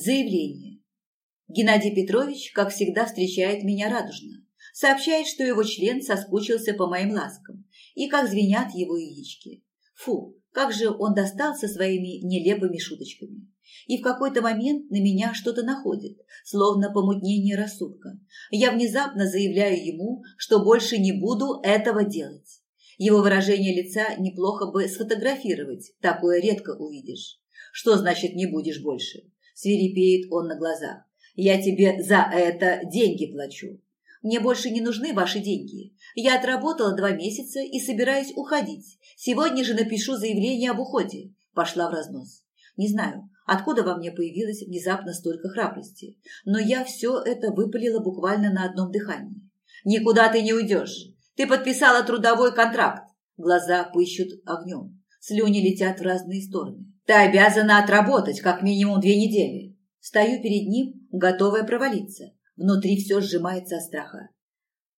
Заявление. Геннадий Петрович, как всегда, встречает меня радужно. Сообщает, что его член соскучился по моим ласкам и как звенят его яички. Фу, как же он достал со своими нелепыми шуточками. И в какой-то момент на меня что-то находит, словно помутнение рассудка. Я внезапно заявляю ему, что больше не буду этого делать. Его выражение лица неплохо бы сфотографировать, такое редко увидишь. Что значит не будешь больше? Свирепеет он на глазах. Я тебе за это деньги плачу. Мне больше не нужны ваши деньги. Я отработала два месяца и собираюсь уходить. Сегодня же напишу заявление об уходе. Пошла в разнос. Не знаю, откуда во мне появилось внезапно столько храбрости, но я все это выпалила буквально на одном дыхании. Никуда ты не уйдешь. Ты подписала трудовой контракт. Глаза пыщут огнем. Слюни летят в разные стороны. Ты обязана отработать как минимум две недели. Стою перед ним, готовая провалиться. Внутри все сжимается от страха.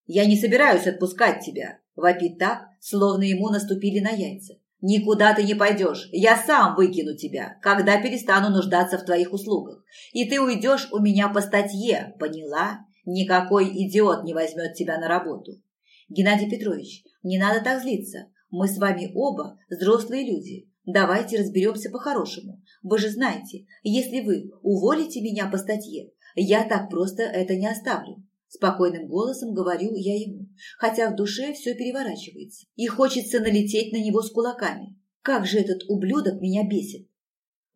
Я не собираюсь отпускать тебя. Вопит так, словно ему наступили на яйца. Никуда ты не пойдешь. Я сам выкину тебя, когда перестану нуждаться в твоих услугах. И ты уйдешь у меня по статье, поняла? Никакой идиот не возьмет тебя на работу. Геннадий Петрович, не надо так злиться. Мы с вами оба взрослые люди. Давайте разберемся по-хорошему. Вы же знаете, если вы уволите меня по статье, я так просто это не оставлю. Спокойным голосом говорю я ему, хотя в душе все переворачивается. И хочется налететь на него с кулаками. Как же этот ублюдок меня бесит.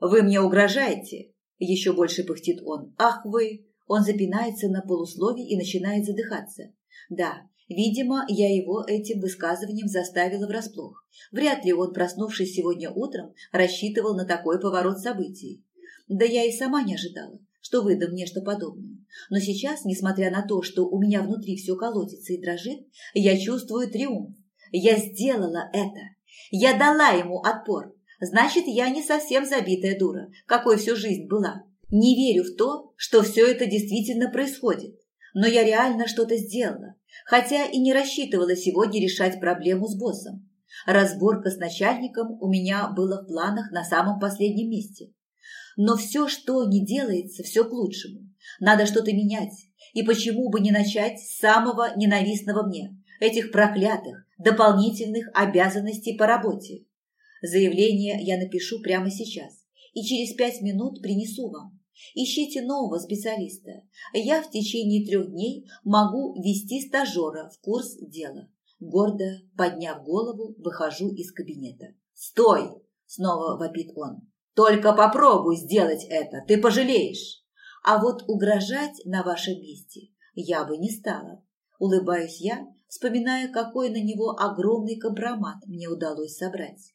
«Вы мне угрожаете?» Еще больше пыхтит он. «Ах вы!» Он запинается на полуслове и начинает задыхаться. Да, видимо, я его этим высказыванием заставила врасплох. Вряд ли он, проснувшись сегодня утром, рассчитывал на такой поворот событий. Да я и сама не ожидала что выдам нечто подобное. Но сейчас, несмотря на то, что у меня внутри все колотится и дрожит, я чувствую триумф. Я сделала это. Я дала ему отпор. Значит, я не совсем забитая дура, какой всю жизнь была. Не верю в то, что все это действительно происходит. Но я реально что-то сделала, хотя и не рассчитывала сегодня решать проблему с боссом. Разборка с начальником у меня была в планах на самом последнем месте. Но все, что не делается, все к лучшему. Надо что-то менять. И почему бы не начать с самого ненавистного мне, этих проклятых, дополнительных обязанностей по работе? Заявление я напишу прямо сейчас. И через пять минут принесу вам. Ищите нового специалиста. Я в течение трех дней могу ввести стажера в курс дела. Гордо, подняв голову, выхожу из кабинета. «Стой!» – снова вопит он. Только попробуй сделать это, ты пожалеешь. А вот угрожать на вашем месте я бы не стала. Улыбаюсь я, вспоминая, какой на него огромный компромат мне удалось собрать.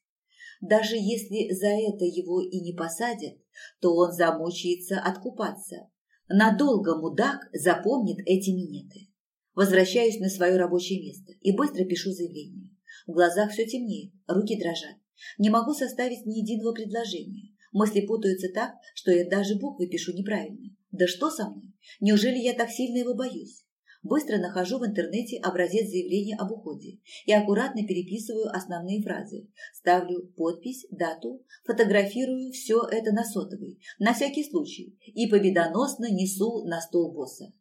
Даже если за это его и не посадят, то он замучается откупаться. Надолго мудак запомнит эти минеты. Возвращаюсь на свое рабочее место и быстро пишу заявление. В глазах все темнеет, руки дрожат. Не могу составить ни единого предложения. Мысли путаются так, что я даже буквы пишу неправильно. Да что со мной? Неужели я так сильно его боюсь? Быстро нахожу в интернете образец заявления об уходе и аккуратно переписываю основные фразы. Ставлю подпись, дату, фотографирую все это на сотовый, на всякий случай, и победоносно несу на стол босса.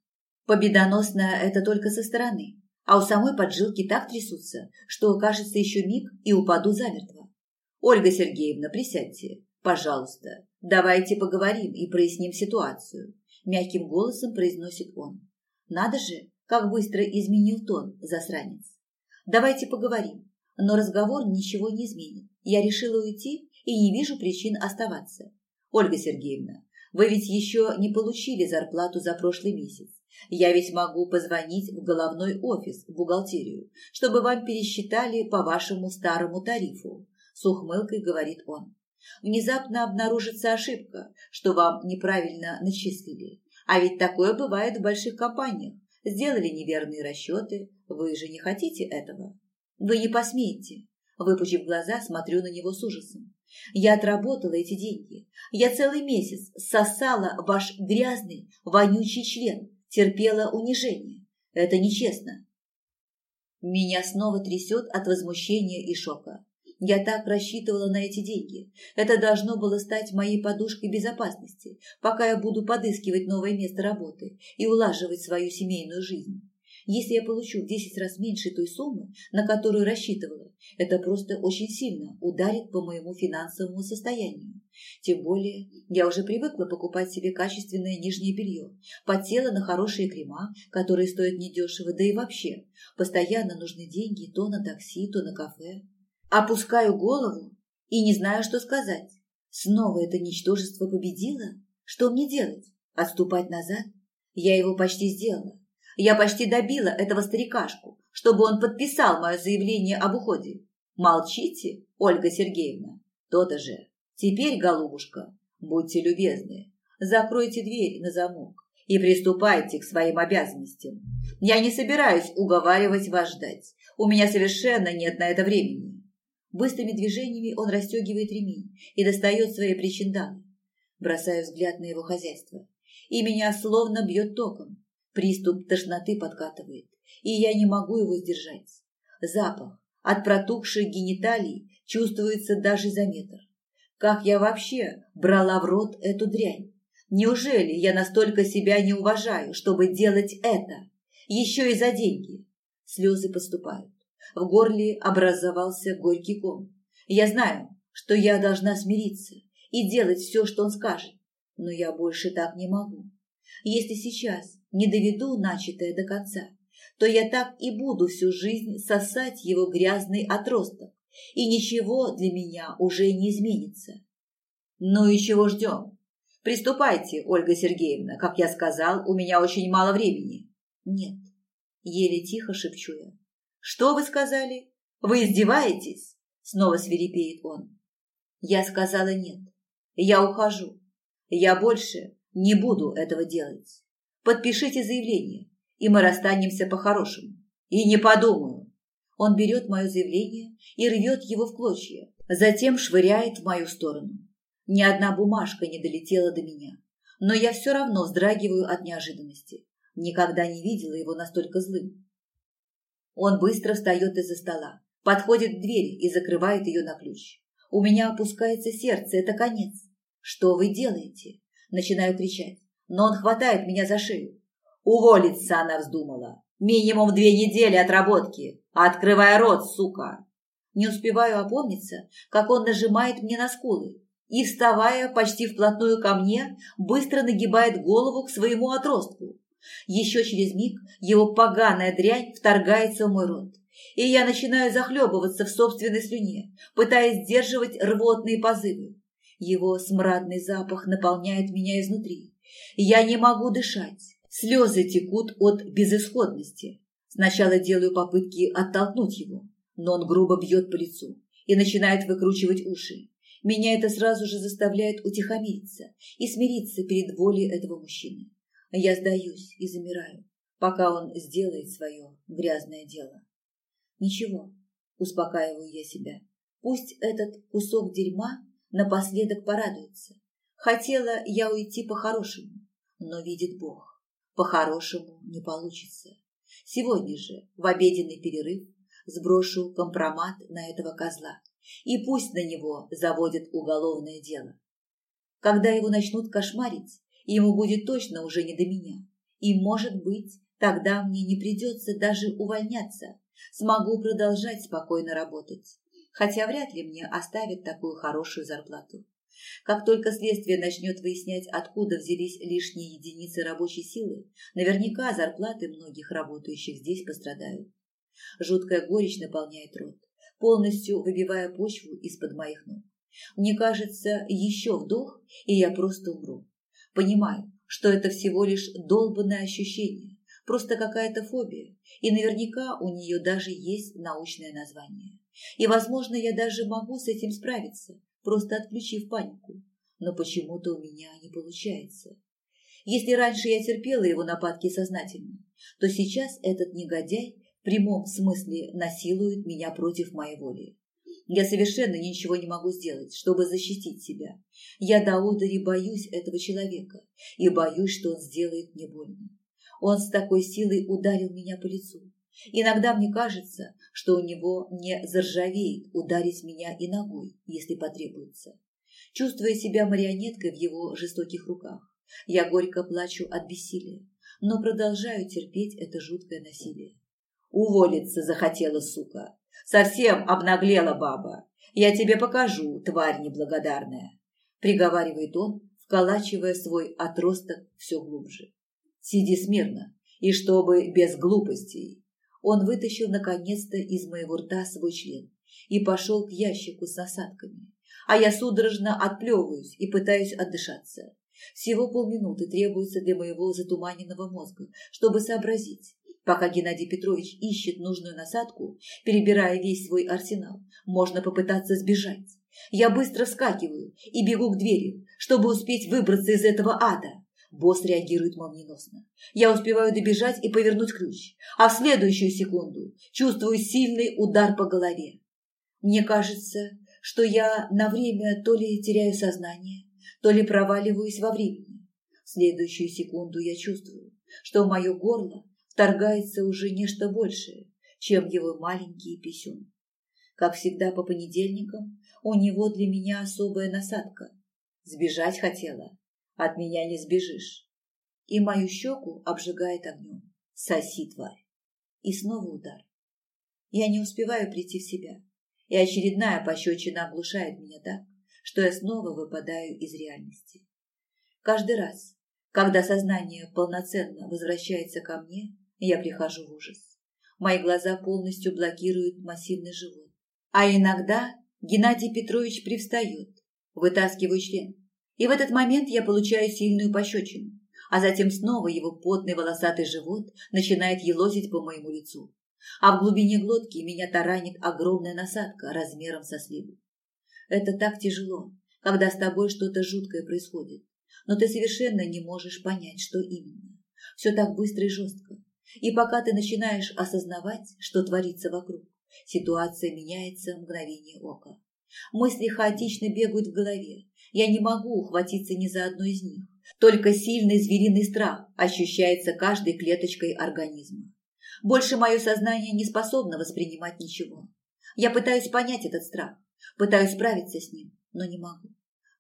Победоносно это только со стороны, а у самой поджилки так трясутся, что, кажется, еще миг и упаду замертво. «Ольга Сергеевна, присядьте. Пожалуйста, давайте поговорим и проясним ситуацию», – мягким голосом произносит он. «Надо же, как быстро изменил тон, засранец. Давайте поговорим, но разговор ничего не изменит. Я решила уйти и не вижу причин оставаться. Ольга Сергеевна, вы ведь еще не получили зарплату за прошлый месяц. Я ведь могу позвонить в головной офис, в бухгалтерию, чтобы вам пересчитали по вашему старому тарифу с ухмылкой говорит он. Внезапно обнаружится ошибка, что вам неправильно начислили. А ведь такое бывает в больших компаниях. Сделали неверные расчеты, вы же не хотите этого. Вы не посмеете. Выпучив глаза, смотрю на него с ужасом. Я отработала эти деньги. Я целый месяц сосала ваш грязный, вонючий член, терпела унижение. Это нечестно. Меня снова трясет от возмущения и шока. Я так рассчитывала на эти деньги. Это должно было стать моей подушкой безопасности, пока я буду подыскивать новое место работы и улаживать свою семейную жизнь. Если я получу в 10 раз меньше той суммы, на которую рассчитывала, это просто очень сильно ударит по моему финансовому состоянию. Тем более я уже привыкла покупать себе качественное нижнее белье, подсела на хорошие крема, которые стоят недешево, да и вообще, постоянно нужны деньги то на такси, то на кафе. Опускаю голову и не знаю, что сказать. Снова это ничтожество победило? Что мне делать? Отступать назад? Я его почти сделала. Я почти добила этого старикашку, чтобы он подписал мое заявление об уходе. Молчите, Ольга Сергеевна. То-то же. Теперь, голубушка, будьте любезны, закройте дверь на замок и приступайте к своим обязанностям. Я не собираюсь уговаривать вас ждать. У меня совершенно нет на это времени. Быстрыми движениями он расстегивает ремень и достает свои причиндалы. Бросаю взгляд на его хозяйство. И меня словно бьет током. Приступ тошноты подкатывает, и я не могу его сдержать. Запах от протухших гениталий чувствуется даже за метр. Как я вообще брала в рот эту дрянь? Неужели я настолько себя не уважаю, чтобы делать это? Еще и за деньги. Слезы поступают. В горле образовался горький ком. Я знаю, что я должна смириться и делать все, что он скажет, но я больше так не могу. Если сейчас не доведу начатое до конца, то я так и буду всю жизнь сосать его грязный отросток, и ничего для меня уже не изменится. Ну и чего ждем? Приступайте, Ольга Сергеевна. Как я сказал, у меня очень мало времени. Нет, еле тихо шепчу я. Что вы сказали? Вы издеваетесь? Снова свирепеет он. Я сказала нет. Я ухожу. Я больше не буду этого делать. Подпишите заявление, и мы расстанемся по-хорошему. И не подумаю. Он берет мое заявление и рвет его в клочья, затем швыряет в мою сторону. Ни одна бумажка не долетела до меня, но я все равно вздрагиваю от неожиданности. Никогда не видела его настолько злым. Он быстро встает из-за стола, подходит к двери и закрывает ее на ключ. У меня опускается сердце, это конец. Что вы делаете? Начинаю кричать но он хватает меня за шею. Уволиться она вздумала. Минимум две недели отработки. Открывай рот, сука. Не успеваю опомниться, как он нажимает мне на скулы и, вставая почти вплотную ко мне, быстро нагибает голову к своему отростку. Еще через миг его поганая дрянь вторгается в мой рот, и я начинаю захлебываться в собственной слюне, пытаясь сдерживать рвотные позывы. Его смрадный запах наполняет меня изнутри. Я не могу дышать. Слезы текут от безысходности. Сначала делаю попытки оттолкнуть его, но он грубо бьет по лицу и начинает выкручивать уши. Меня это сразу же заставляет утихомириться и смириться перед волей этого мужчины. Я сдаюсь и замираю, пока он сделает свое грязное дело. Ничего, успокаиваю я себя. Пусть этот кусок дерьма напоследок порадуется. Хотела я уйти по-хорошему, но видит Бог, по-хорошему не получится. Сегодня же, в обеденный перерыв, сброшу компромат на этого козла, и пусть на него заводят уголовное дело. Когда его начнут кошмарить, ему будет точно уже не до меня. И, может быть, тогда мне не придется даже увольняться, смогу продолжать спокойно работать. Хотя вряд ли мне оставят такую хорошую зарплату. Как только следствие начнет выяснять, откуда взялись лишние единицы рабочей силы, наверняка зарплаты многих работающих здесь пострадают. Жуткая горечь наполняет рот, полностью выбивая почву из-под моих ног. Мне кажется, еще вдох, и я просто умру. Понимаю, что это всего лишь долбанное ощущение, просто какая-то фобия, и наверняка у нее даже есть научное название. И, возможно, я даже могу с этим справиться, просто отключив панику. Но почему-то у меня не получается. Если раньше я терпела его нападки сознательно, то сейчас этот негодяй в прямом смысле насилует меня против моей воли. Я совершенно ничего не могу сделать, чтобы защитить себя. Я до удари боюсь этого человека и боюсь, что он сделает мне больно. Он с такой силой ударил меня по лицу. Иногда мне кажется, что у него не заржавеет ударить меня и ногой, если потребуется. Чувствуя себя марионеткой в его жестоких руках, я горько плачу от бессилия, но продолжаю терпеть это жуткое насилие. Уволиться захотела, сука. Совсем обнаглела баба. Я тебе покажу, тварь неблагодарная. Приговаривает он, вколачивая свой отросток все глубже. Сиди смирно, и чтобы без глупостей. Он вытащил наконец-то из моего рта свой член и пошел к ящику с насадками, а я судорожно отплевываюсь и пытаюсь отдышаться. Всего полминуты требуется для моего затуманенного мозга, чтобы сообразить. Пока Геннадий Петрович ищет нужную насадку, перебирая весь свой арсенал, можно попытаться сбежать. Я быстро вскакиваю и бегу к двери, чтобы успеть выбраться из этого ада. Босс реагирует молниеносно. Я успеваю добежать и повернуть ключ, а в следующую секунду чувствую сильный удар по голове. Мне кажется, что я на время то ли теряю сознание, то ли проваливаюсь во времени. В следующую секунду я чувствую, что мое горло вторгается уже нечто большее, чем его маленький писюн. Как всегда по понедельникам, у него для меня особая насадка. Сбежать хотела, от меня не сбежишь. И мою щеку обжигает огнем. Соси, тварь. И снова удар. Я не успеваю прийти в себя, и очередная пощечина оглушает меня так, что я снова выпадаю из реальности. Каждый раз, когда сознание полноценно возвращается ко мне, я прихожу в ужас. Мои глаза полностью блокируют массивный живот. А иногда Геннадий Петрович привстает, вытаскиваю член, и в этот момент я получаю сильную пощечину, а затем снова его потный волосатый живот начинает елозить по моему лицу. А в глубине глотки меня таранит огромная насадка размером со сливу. Это так тяжело, когда с тобой что-то жуткое происходит, но ты совершенно не можешь понять, что именно. Все так быстро и жестко. И пока ты начинаешь осознавать, что творится вокруг, ситуация меняется в мгновение ока. Мысли хаотично бегают в голове, я не могу ухватиться ни за одну из них. Только сильный звериный страх ощущается каждой клеточкой организма. Больше мое сознание не способно воспринимать ничего. Я пытаюсь понять этот страх, пытаюсь справиться с ним, но не могу.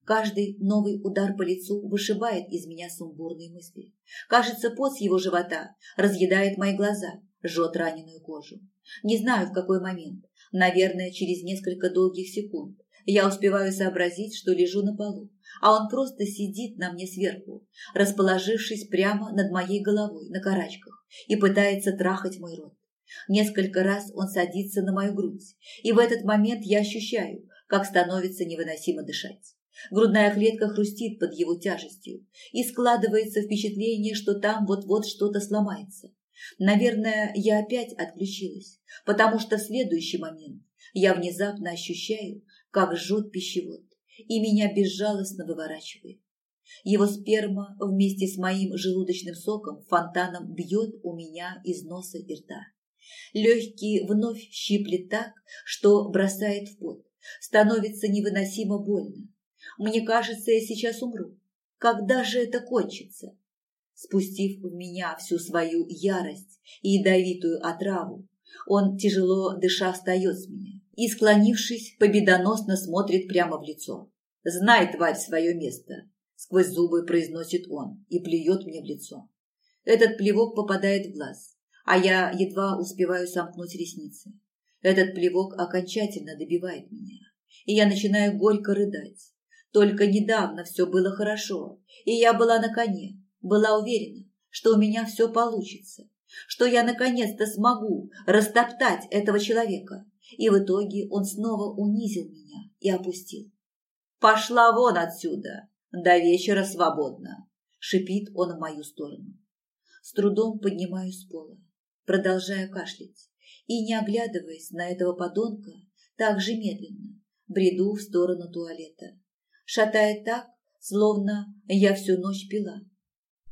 Каждый новый удар по лицу вышибает из меня сумбурные мысли. Кажется, пот с его живота разъедает мои глаза, жжет раненую кожу. Не знаю, в какой момент. Наверное, через несколько долгих секунд я успеваю сообразить, что лежу на полу, а он просто сидит на мне сверху, расположившись прямо над моей головой на карачках и пытается трахать мой рот. Несколько раз он садится на мою грудь, и в этот момент я ощущаю, как становится невыносимо дышать. Грудная клетка хрустит под его тяжестью, и складывается впечатление, что там вот-вот что-то сломается. Наверное, я опять отключилась, потому что в следующий момент я внезапно ощущаю, как жжет пищевод, и меня безжалостно выворачивает. Его сперма вместе с моим желудочным соком фонтаном бьет у меня из носа и рта. Легкие вновь щиплет так, что бросает в пот. Становится невыносимо больно. Мне кажется, я сейчас умру. Когда же это кончится? Спустив в меня всю свою ярость и ядовитую отраву, он, тяжело дыша, встает с меня и, склонившись, победоносно смотрит прямо в лицо. «Знай, тварь, свое место!» Сквозь зубы произносит он и плюет мне в лицо. Этот плевок попадает в глаз, а я едва успеваю сомкнуть ресницы. Этот плевок окончательно добивает меня, и я начинаю горько рыдать. Только недавно все было хорошо, и я была на коне, была уверена, что у меня все получится, что я наконец-то смогу растоптать этого человека, и в итоге он снова унизил меня и опустил. «Пошла вон отсюда! До вечера свободно!» – шипит он в мою сторону. С трудом поднимаюсь с пола, продолжая кашлять, и, не оглядываясь на этого подонка, так же медленно бреду в сторону туалета. Шатает так, словно я всю ночь пила.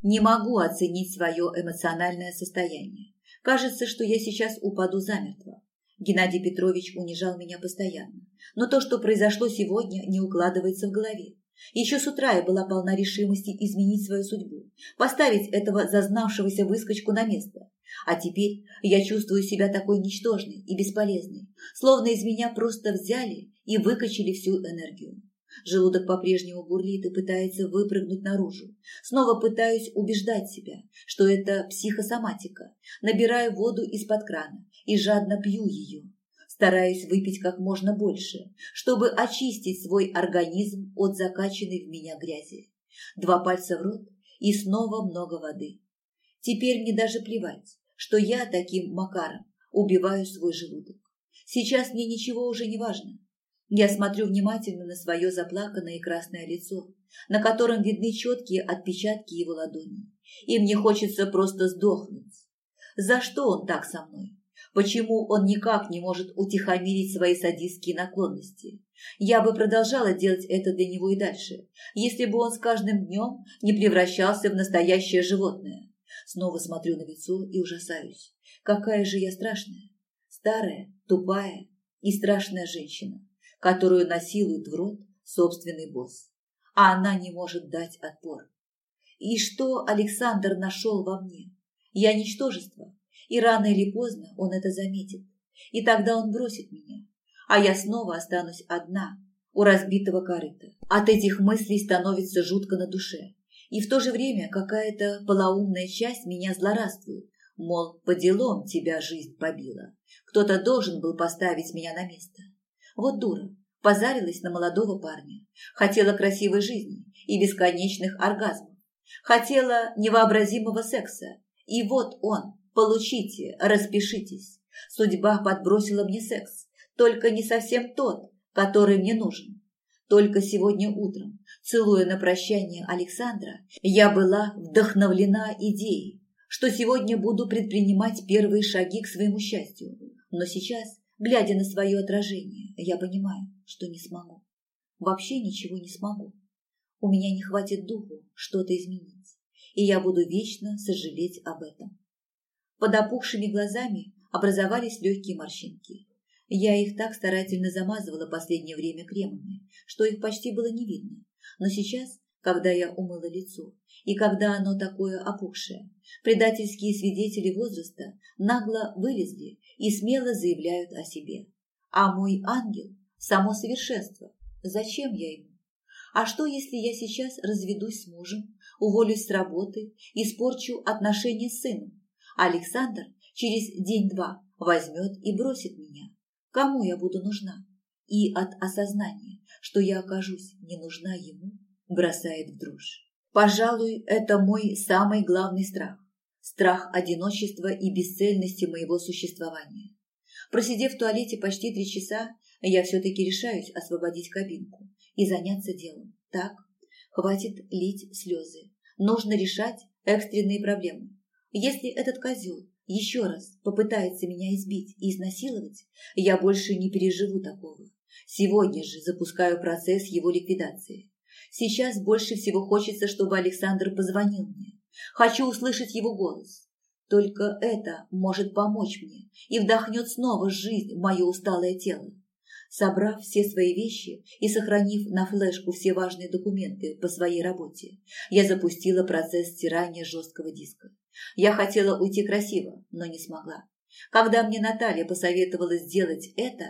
Не могу оценить свое эмоциональное состояние. Кажется, что я сейчас упаду замертво. Геннадий Петрович унижал меня постоянно. Но то, что произошло сегодня, не укладывается в голове. Еще с утра я была полна решимости изменить свою судьбу, поставить этого зазнавшегося выскочку на место. А теперь я чувствую себя такой ничтожной и бесполезной, словно из меня просто взяли и выкачали всю энергию. Желудок по-прежнему бурлит и пытается выпрыгнуть наружу. Снова пытаюсь убеждать себя, что это психосоматика. Набираю воду из-под крана и жадно пью ее. Стараюсь выпить как можно больше, чтобы очистить свой организм от закачанной в меня грязи. Два пальца в рот и снова много воды. Теперь мне даже плевать, что я таким макаром убиваю свой желудок. Сейчас мне ничего уже не важно. Я смотрю внимательно на свое заплаканное и красное лицо, на котором видны четкие отпечатки его ладоней. И мне хочется просто сдохнуть. За что он так со мной? Почему он никак не может утихомирить свои садистские наклонности? Я бы продолжала делать это для него и дальше, если бы он с каждым днем не превращался в настоящее животное. Снова смотрю на лицо и ужасаюсь. Какая же я страшная. Старая, тупая и страшная женщина которую насилует в рот собственный босс. А она не может дать отпор. И что Александр нашел во мне? Я ничтожество, и рано или поздно он это заметит. И тогда он бросит меня, а я снова останусь одна у разбитого корыта. От этих мыслей становится жутко на душе. И в то же время какая-то полоумная часть меня злорадствует, мол, по делам тебя жизнь побила. Кто-то должен был поставить меня на место. Вот дура, позарилась на молодого парня. Хотела красивой жизни и бесконечных оргазмов. Хотела невообразимого секса. И вот он, получите, распишитесь. Судьба подбросила мне секс, только не совсем тот, который мне нужен. Только сегодня утром, целуя на прощание Александра, я была вдохновлена идеей, что сегодня буду предпринимать первые шаги к своему счастью. Но сейчас Глядя на свое отражение, я понимаю, что не смогу. Вообще ничего не смогу. У меня не хватит духу что-то изменить, и я буду вечно сожалеть об этом. Под опухшими глазами образовались легкие морщинки. Я их так старательно замазывала последнее время кремами, что их почти было не видно. Но сейчас, когда я умыла лицо, и когда оно такое опухшее, предательские свидетели возраста нагло вылезли и смело заявляют о себе. А мой ангел – само совершенство. Зачем я ему? А что, если я сейчас разведусь с мужем, уволюсь с работы, испорчу отношения с сыном? Александр через день-два возьмет и бросит меня. Кому я буду нужна? И от осознания, что я окажусь не нужна ему, бросает в дрожь. Пожалуй, это мой самый главный страх. Страх одиночества и бесцельности моего существования. Просидев в туалете почти три часа, я все-таки решаюсь освободить кабинку и заняться делом. Так, хватит лить слезы. Нужно решать экстренные проблемы. Если этот козел еще раз попытается меня избить и изнасиловать, я больше не переживу такого. Сегодня же запускаю процесс его ликвидации. Сейчас больше всего хочется, чтобы Александр позвонил мне. Хочу услышать его голос. Только это может помочь мне и вдохнет снова жизнь в мое усталое тело. Собрав все свои вещи и сохранив на флешку все важные документы по своей работе, я запустила процесс стирания жесткого диска. Я хотела уйти красиво, но не смогла. Когда мне Наталья посоветовала сделать это,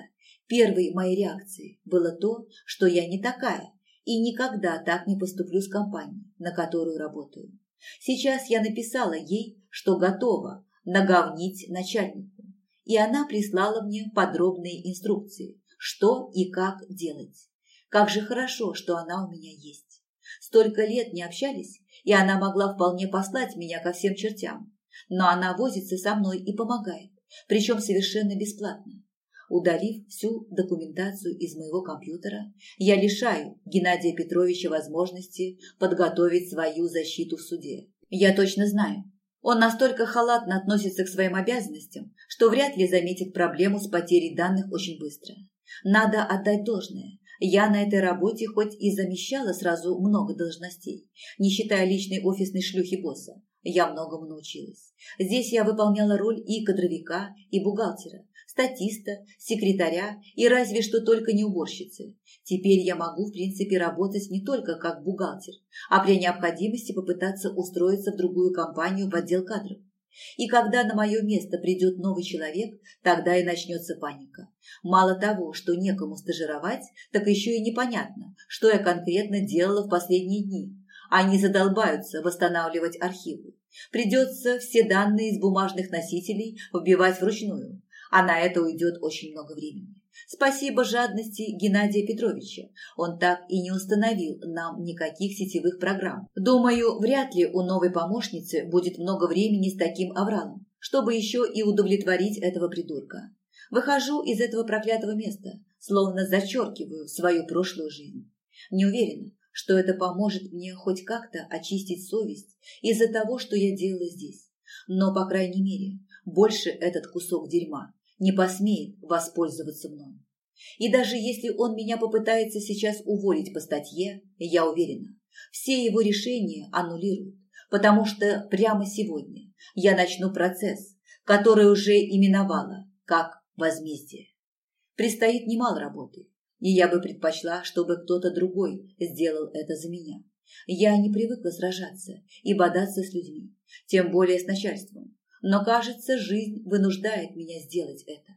первой моей реакцией было то, что я не такая, и никогда так не поступлю с компанией, на которую работаю. Сейчас я написала ей, что готова наговнить начальнику, и она прислала мне подробные инструкции, что и как делать. Как же хорошо, что она у меня есть. Столько лет не общались, и она могла вполне послать меня ко всем чертям. Но она возится со мной и помогает, причем совершенно бесплатно. Удалив всю документацию из моего компьютера, я лишаю Геннадия Петровича возможности подготовить свою защиту в суде. Я точно знаю, он настолько халатно относится к своим обязанностям, что вряд ли заметит проблему с потерей данных очень быстро. Надо отдать должное. Я на этой работе хоть и замещала сразу много должностей, не считая личной офисной шлюхи босса, я многому научилась. Здесь я выполняла роль и кадровика, и бухгалтера, статиста, секретаря и разве что только не уборщицы. Теперь я могу, в принципе, работать не только как бухгалтер, а при необходимости попытаться устроиться в другую компанию в отдел кадров. И когда на мое место придет новый человек, тогда и начнется паника. Мало того, что некому стажировать, так еще и непонятно, что я конкретно делала в последние дни. Они задолбаются восстанавливать архивы. Придется все данные из бумажных носителей вбивать вручную, а на это уйдет очень много времени. Спасибо жадности Геннадия Петровича. Он так и не установил нам никаких сетевых программ. Думаю, вряд ли у новой помощницы будет много времени с таким авралом, чтобы еще и удовлетворить этого придурка. Выхожу из этого проклятого места, словно зачеркиваю свою прошлую жизнь. Не уверена, что это поможет мне хоть как-то очистить совесть из-за того, что я делала здесь. Но, по крайней мере, больше этот кусок дерьма не посмеет воспользоваться мной. И даже если он меня попытается сейчас уволить по статье, я уверена, все его решения аннулируют, потому что прямо сегодня я начну процесс, который уже именовала как возмездие. Предстоит немало работы, и я бы предпочла, чтобы кто-то другой сделал это за меня. Я не привыкла сражаться и бодаться с людьми, тем более с начальством, но, кажется, жизнь вынуждает меня сделать это.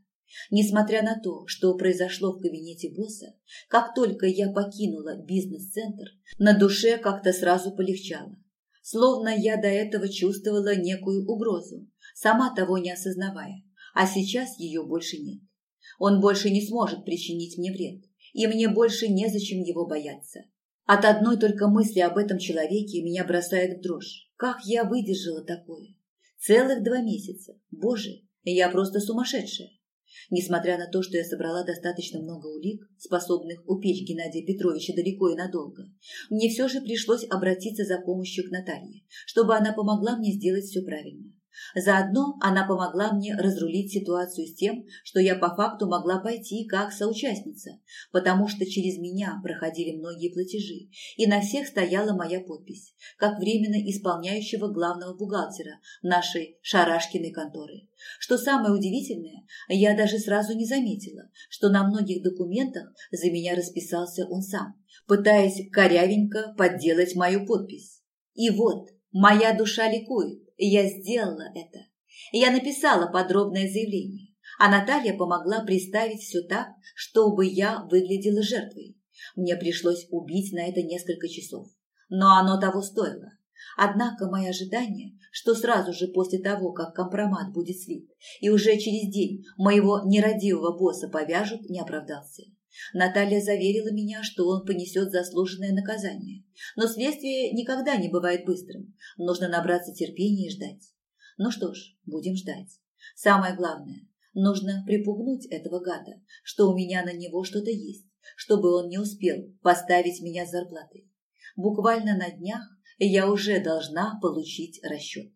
Несмотря на то, что произошло в кабинете босса, как только я покинула бизнес-центр, на душе как-то сразу полегчало. Словно я до этого чувствовала некую угрозу, сама того не осознавая, а сейчас ее больше нет. Он больше не сможет причинить мне вред, и мне больше незачем его бояться. От одной только мысли об этом человеке меня бросает в дрожь. Как я выдержала такое? Целых два месяца. Боже, я просто сумасшедшая. Несмотря на то, что я собрала достаточно много улик, способных упечь Геннадия Петровича далеко и надолго, мне все же пришлось обратиться за помощью к Наталье, чтобы она помогла мне сделать все правильно. Заодно она помогла мне разрулить ситуацию с тем, что я по факту могла пойти как соучастница, потому что через меня проходили многие платежи, и на всех стояла моя подпись, как временно исполняющего главного бухгалтера нашей Шарашкиной конторы. Что самое удивительное, я даже сразу не заметила, что на многих документах за меня расписался он сам, пытаясь корявенько подделать мою подпись. И вот, моя душа ликует. Я сделала это. Я написала подробное заявление, а Наталья помогла представить все так, чтобы я выглядела жертвой. Мне пришлось убить на это несколько часов, но оно того стоило. Однако мои ожидания, что сразу же после того, как компромат будет слит, и уже через день моего нерадивого босса повяжут, не оправдался. Наталья заверила меня, что он понесет заслуженное наказание. Но следствие никогда не бывает быстрым. Нужно набраться терпения и ждать. Ну что ж, будем ждать. Самое главное, нужно припугнуть этого гада, что у меня на него что-то есть, чтобы он не успел поставить меня с зарплатой. Буквально на днях я уже должна получить расчет.